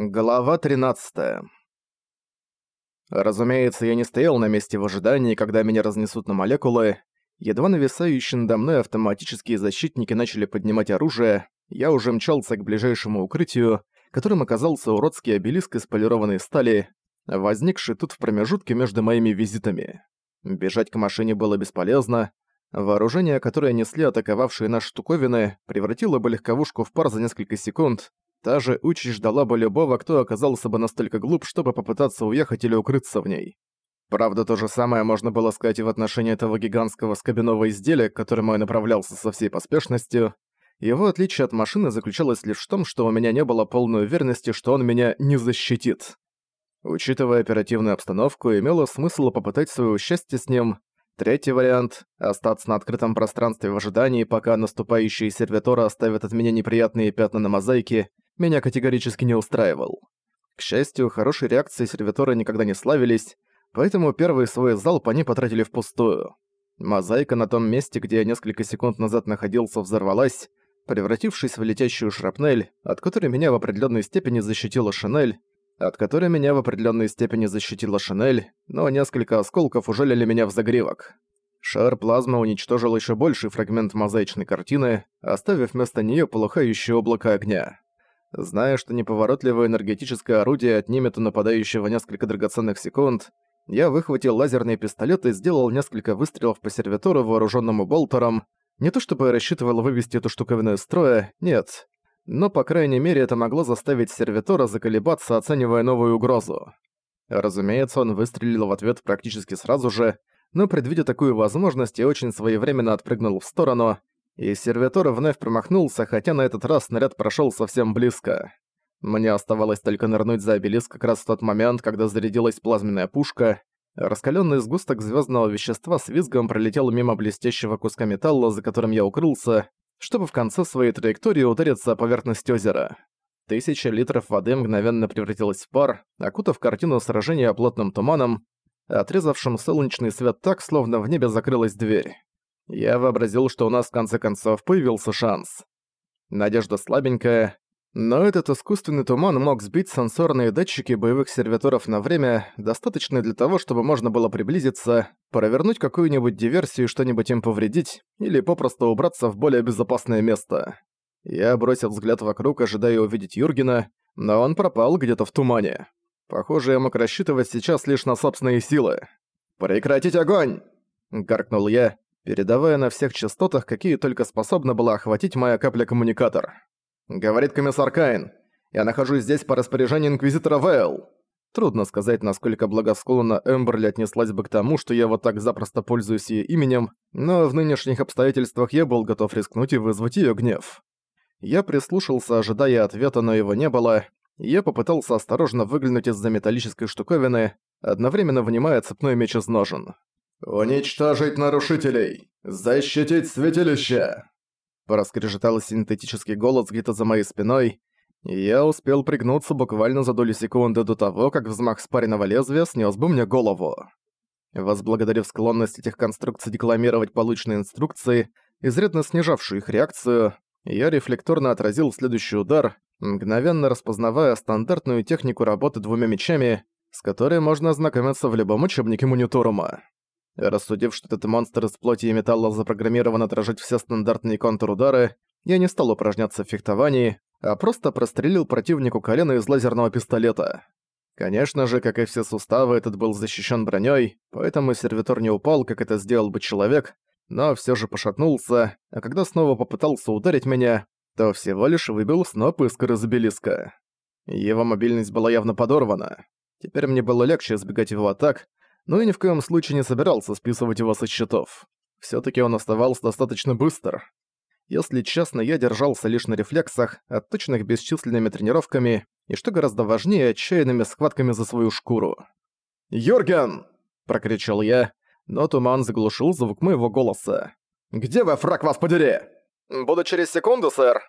Глава 13. Разумеется, я не стоял на месте в ожидании, когда меня разнесут на молекулы. Едва нависающие надо мной автоматические защитники начали поднимать оружие, я уже мчался к ближайшему укрытию, которым оказался уродский обелиск из полированной стали, возникший тут в промежутке между моими визитами. Бежать к машине было бесполезно. Вооружение, которое несли атаковавшие наши штуковины, превратило бы легковушку в пар за несколько секунд, Та же участь ждала бы любого, кто оказался бы настолько глуп, чтобы попытаться уехать или укрыться в ней. Правда, то же самое можно было сказать и в отношении этого гигантского скобяного изделия, к которому я направлялся со всей поспешностью. Его отличие от машины заключалось лишь в том, что у меня не было полной уверенности, что он меня не защитит. Учитывая оперативную обстановку, имело смысл попытать своего счастья с ним. Третий вариант — остаться на открытом пространстве в ожидании, пока наступающие сервиторы оставят от меня неприятные пятна на мозаике, меня категорически не устраивал. К счастью, хорошей реакции сервиторы никогда не славились, поэтому первый свой залп они потратили впустую. Мозаика на том месте, где я несколько секунд назад находился, взорвалась, превратившись в летящую шрапнель, от которой меня в определенной степени защитила Шинель, от которой меня в определенной степени защитила Шинель, но несколько осколков ужалили меня в загривок. Шар плазмы уничтожил еще больший фрагмент мозаичной картины, оставив вместо нее полыхающее облако огня. Зная, что неповоротливое энергетическое орудие отнимет у нападающего несколько драгоценных секунд, я выхватил лазерный пистолет и сделал несколько выстрелов по сервитору, вооруженному болтером. Не то чтобы я рассчитывал вывести эту штуковину из строя, нет. Но, по крайней мере, это могло заставить сервитора заколебаться, оценивая новую угрозу. Разумеется, он выстрелил в ответ практически сразу же, но, предвидя такую возможность, я очень своевременно отпрыгнул в сторону, и сервитор вновь промахнулся, хотя на этот раз снаряд прошел совсем близко. Мне оставалось только нырнуть за обелиск как раз в тот момент, когда зарядилась плазменная пушка. Раскаленный сгусток звездного вещества с визгом пролетел мимо блестящего куска металла, за которым я укрылся, чтобы в конце своей траектории удариться о поверхность озера. Тысяча литров воды мгновенно превратилась в пар, окутав картину сражения плотным туманом, отрезавшим солнечный свет так, словно в небе закрылась дверь. Я вообразил, что у нас в конце концов появился шанс. Надежда слабенькая, но этот искусственный туман мог сбить сенсорные датчики боевых сервиторов на время, достаточное для того, чтобы можно было приблизиться, провернуть какую-нибудь диверсию и что-нибудь им повредить, или попросту убраться в более безопасное место. Я бросил взгляд вокруг, ожидая увидеть Юргена, но он пропал где-то в тумане. Похоже, я мог рассчитывать сейчас лишь на собственные силы. «Прекратить огонь!» — гаркнул я, передавая на всех частотах, какие только способна была охватить моя капля-коммуникатор. «Говорит комиссар Каин, я нахожусь здесь по распоряжению Инквизитора Вейл». Трудно сказать, насколько благосклонно Эмберли отнеслась бы к тому, что я вот так запросто пользуюсь ее именем, но в нынешних обстоятельствах я был готов рискнуть и вызвать ее гнев. Я прислушался, ожидая ответа, но его не было, я попытался осторожно выглянуть из-за металлической штуковины, одновременно вынимая цепной меч из ножен. «Уничтожить нарушителей! Защитить святилище!» Проскрежетал синтетический голос где-то за моей спиной, и я успел пригнуться буквально за долю секунды до того, как взмах спаренного лезвия снес бы мне голову. Возблагодарив склонность этих конструкций декламировать полученные инструкции, изрядно снижавшую их реакцию, я рефлекторно отразил следующий удар, мгновенно распознавая стандартную технику работы двумя мечами, с которой можно ознакомиться в любом учебнике мониторума. Рассудив, что этот монстр из плоти и металла запрограммирован отражать все стандартные контур-удары, я не стал упражняться в фехтовании, а просто прострелил противнику колено из лазерного пистолета. Конечно же, как и все суставы, этот был защищен броней, поэтому сервитор не упал, как это сделал бы человек, но все же пошатнулся, а когда снова попытался ударить меня, то всего лишь выбил сноп искр из обелиска. Его мобильность была явно подорвана. Теперь мне было легче избегать его атак, но и ни в коем случае не собирался списывать его со счетов. все таки он оставался достаточно быстр. Если честно, я держался лишь на рефлексах, отточенных бесчисленными тренировками и, что гораздо важнее, отчаянными схватками за свою шкуру. «Юрген!» – прокричал я, но туман заглушил звук моего голоса. «Где вы, фраг вас подери?» «Буду через секунду, сэр!»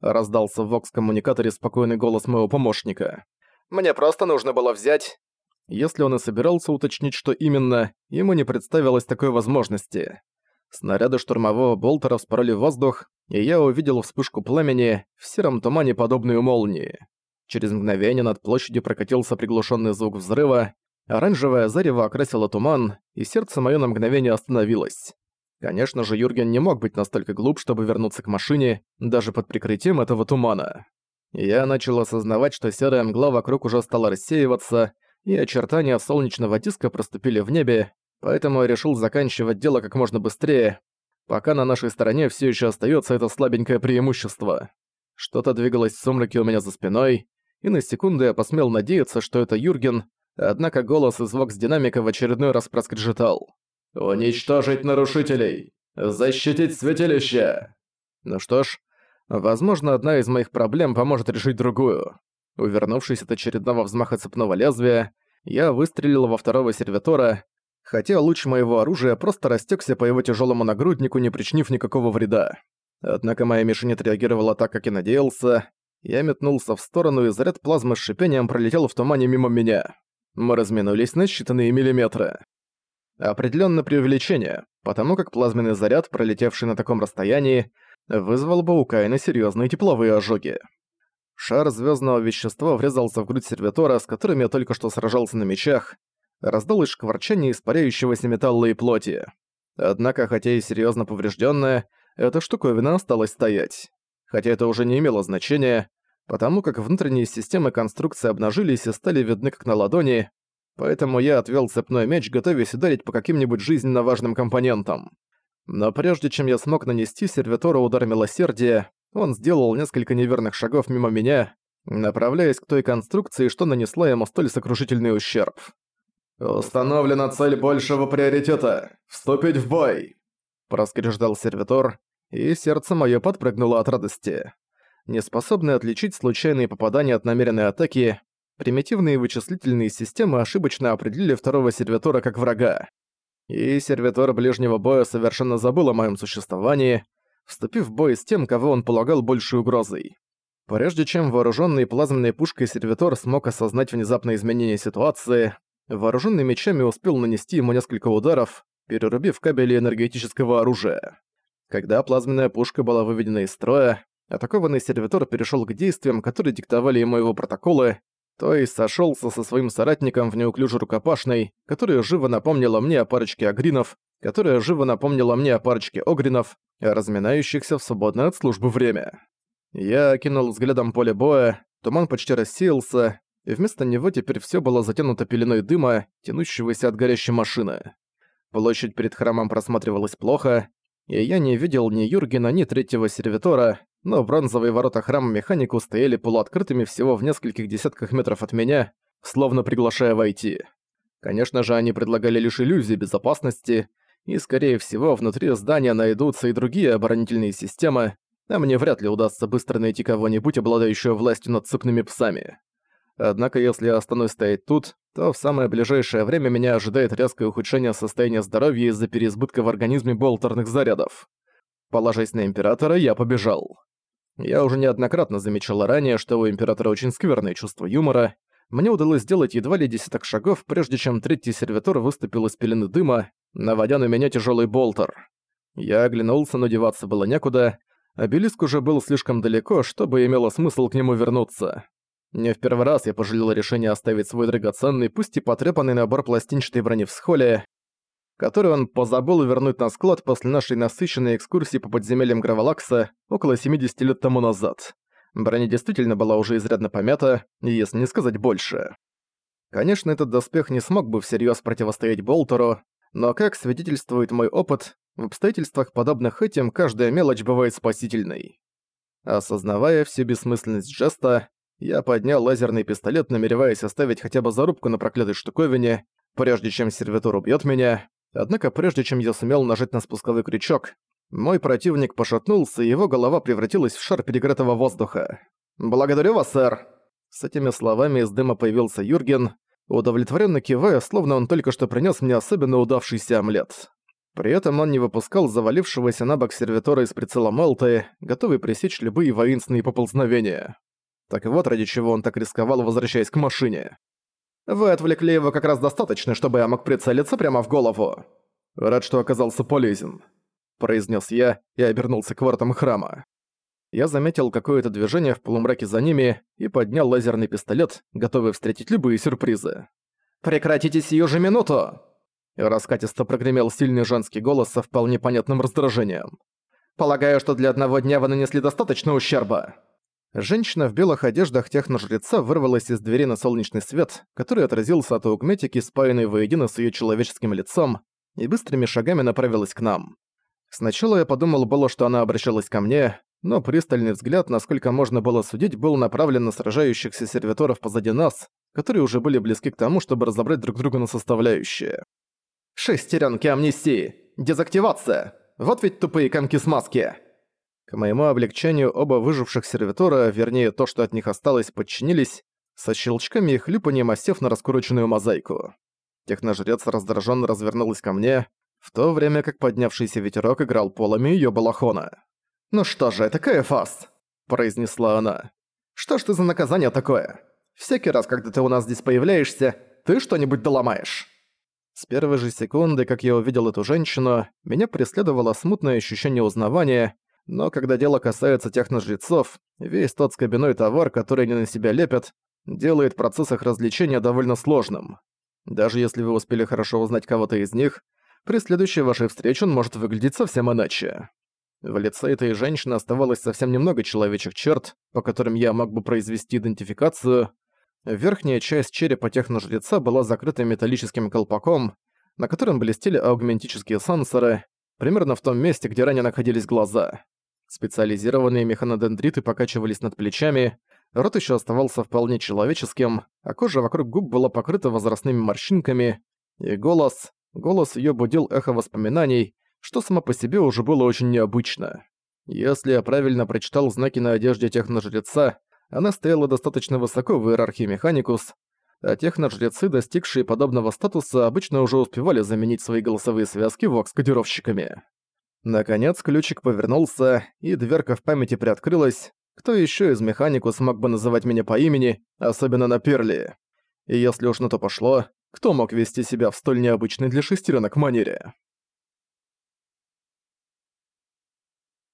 Раздался в вокс-коммуникаторе спокойный голос моего помощника. «Мне просто нужно было взять...» Если он и собирался уточнить, что именно, ему не представилось такой возможности. Снаряды штурмового болтера вспороли воздух, и я увидел вспышку пламени в сером тумане, подобную молнии. Через мгновение над площадью прокатился приглушенный звук взрыва, оранжевое зарево окрасило туман, и сердце моё на мгновение остановилось. Конечно же, Юрген не мог быть настолько глуп, чтобы вернуться к машине, даже под прикрытием этого тумана. Я начал осознавать, что серая мгла вокруг уже стала рассеиваться, и очертания солнечного диска проступили в небе, поэтому я решил заканчивать дело как можно быстрее, пока на нашей стороне все еще остается это слабенькое преимущество. Что-то двигалось в сумраке у меня за спиной, и на секунду я посмел надеяться, что это Юрген, однако голос из вокс-динамика в очередной раз проскрежетал. «Уничтожить нарушителей! Защитить святилище!» Ну что ж, возможно, одна из моих проблем поможет решить другую. Увернувшись от очередного взмаха цепного лезвия, я выстрелил во второго сервитора, хотя луч моего оружия просто растекся по его тяжелому нагруднику, не причинив никакого вреда. Однако моя мишень отреагировала так, как и надеялся. Я метнулся в сторону, и заряд плазмы с шипением пролетел в тумане мимо меня. Мы разминулись на считанные миллиметры. Определенно преувеличение, потому как плазменный заряд, пролетевший на таком расстоянии, вызвал бы у Каина серьезные тепловые ожоги. Шар звездного вещества врезался в грудь сервитора, с которым я только что сражался на мечах, раздалось шкварчание испаряющегося металла и плоти. Однако, хотя и серьезно поврежденная, эта штуковина осталась стоять. Хотя это уже не имело значения, потому как внутренние системы конструкции обнажились и стали видны как на ладони, поэтому я отвел цепной меч, готовясь ударить по каким-нибудь жизненно важным компонентам. Но прежде чем я смог нанести сервитору удар милосердия, он сделал несколько неверных шагов мимо меня, направляясь к той конструкции, что нанесла ему столь сокрушительный ущерб. «Установлена цель большего приоритета! Вступить в бой!» Проскреждал сервитор, и сердце моё подпрыгнуло от радости. Неспособный отличить случайные попадания от намеренной атаки, примитивные вычислительные системы ошибочно определили второго сервитора как врага. И сервитор ближнего боя совершенно забыл о моем существовании, вступив в бой с тем, кого он полагал большей угрозой. Прежде чем вооруженный плазменной пушкой сервитор смог осознать внезапное изменение ситуации, вооруженный мечами успел нанести ему несколько ударов, перерубив кабели энергетического оружия. Когда плазменная пушка была выведена из строя, атакованный сервитор перешел к действиям, которые диктовали ему его протоколы, то есть сошелся со своим соратником в неуклюже рукопашной, которая живо напомнила мне о парочке агринов, которая живо напомнила мне о парочке огринов, разминающихся в свободное от службы время. Я окинул взглядом поле боя, туман почти рассеялся, и вместо него теперь все было затянуто пеленой дыма, тянущегося от горящей машины. Площадь перед храмом просматривалась плохо, и я не видел ни Юргена, ни третьего сервитора, но бронзовые ворота храма механику стояли полуоткрытыми всего в нескольких десятках метров от меня, словно приглашая войти. Конечно же, они предлагали лишь иллюзии безопасности, и, скорее всего, внутри здания найдутся и другие оборонительные системы, а мне вряд ли удастся быстро найти кого-нибудь, обладающего властью над цепными псами. Однако если я останусь стоять тут, то в самое ближайшее время меня ожидает резкое ухудшение состояния здоровья из-за переизбытка в организме болтерных зарядов. Положась на Императора, я побежал. Я уже неоднократно замечал ранее, что у Императора очень скверное чувство юмора. Мне удалось сделать едва ли десяток шагов, прежде чем третий сервитор выступил из пелены дыма, наводя на меня тяжелый болтер. Я оглянулся, но деваться было некуда. Обелиск уже был слишком далеко, чтобы имело смысл к нему вернуться. Не в первый раз я пожалел решение оставить свой драгоценный, пусть и потрепанный набор пластинчатой брони в схоле, который он позабыл вернуть на склад после нашей насыщенной экскурсии по подземельям Гравалакса около 70 лет тому назад. Броня действительно была уже изрядно помята, если не сказать больше. Конечно, этот доспех не смог бы всерьез противостоять Болтеру, но, как свидетельствует мой опыт, в обстоятельствах, подобных этим, каждая мелочь бывает спасительной. Осознавая всю бессмысленность жеста, я поднял лазерный пистолет, намереваясь оставить хотя бы зарубку на проклятой штуковине, прежде чем сервитор убьет меня. Однако прежде чем я сумел нажать на спусковой крючок, мой противник пошатнулся, и его голова превратилась в шар перегретого воздуха. «Благодарю вас, сэр!» С этими словами из дыма появился Юрген, удовлетворенно кивая, словно он только что принес мне особенно удавшийся омлет. При этом он не выпускал завалившегося на бок сервитора из прицела Мелты, готовый пресечь любые воинственные поползновения. Так вот, ради чего он так рисковал, возвращаясь к машине. «Вы отвлекли его как раз достаточно, чтобы я мог прицелиться прямо в голову. Рад, что оказался полезен», — произнес я и обернулся к воротам храма. Я заметил какое-то движение в полумраке за ними и поднял лазерный пистолет, готовый встретить любые сюрпризы. «Прекратите сию же минуту!» Раскатисто прогремел сильный женский голос со вполне понятным раздражением. «Полагаю, что для одного дня вы нанесли достаточно ущерба». Женщина в белых одеждах техножреца вырвалась из двери на солнечный свет, который отразился от аугметики, спаянной воедино с её человеческим лицом, и быстрыми шагами направилась к нам. Сначала я подумал было, что она обращалась ко мне, но пристальный взгляд, насколько можно было судить, был направлен на сражающихся сервиторов позади нас, которые уже были близки к тому, чтобы разобрать друг друга на составляющие. «Шестерёнки амнистии! Дезактивация! Вот ведь тупые комки с маски!» К моему облегчению оба выживших сервитора, вернее то, что от них осталось, подчинились, со щелчками и хлюпанием осев на раскуроченную мозаику. Техножрец раздражённо развернулась ко мне, в то время как поднявшийся ветерок играл полами её балахона. «Ну что же, это Каэфас!» – произнесла она. «Что ж ты за наказание такое? Всякий раз, когда ты у нас здесь появляешься, ты что-нибудь доломаешь!» С первой же секунды, как я увидел эту женщину, меня преследовало смутное ощущение узнавания, но когда дело касается техножрецов, весь тот скобяной товар, который они на себя лепят, делает процесс их развлечения довольно сложным. Даже если вы успели хорошо узнать кого-то из них, при следующей вашей встрече он может выглядеть совсем иначе. В лице этой женщины оставалось совсем немного человечек черт, по которым я мог бы произвести идентификацию. Верхняя часть черепа техножреца была закрыта металлическим колпаком, на котором блестели аугментические сенсоры, примерно в том месте, где ранее находились глаза. Специализированные механодендриты покачивались над плечами, рот еще оставался вполне человеческим, а кожа вокруг губ была покрыта возрастными морщинками, и голос, голос ее будил эхо воспоминаний, что само по себе уже было очень необычно. Если я правильно прочитал знаки на одежде техножреца, она стояла достаточно высоко в иерархии Механикус, а техножрецы, достигшие подобного статуса, обычно уже успевали заменить свои голосовые связки вокс-кодировщиками. Наконец ключик повернулся, и дверка в памяти приоткрылась. Кто еще из Механикус мог бы называть меня по имени, особенно на Перли? И если уж на то пошло, кто мог вести себя в столь необычной для шестеренок манере?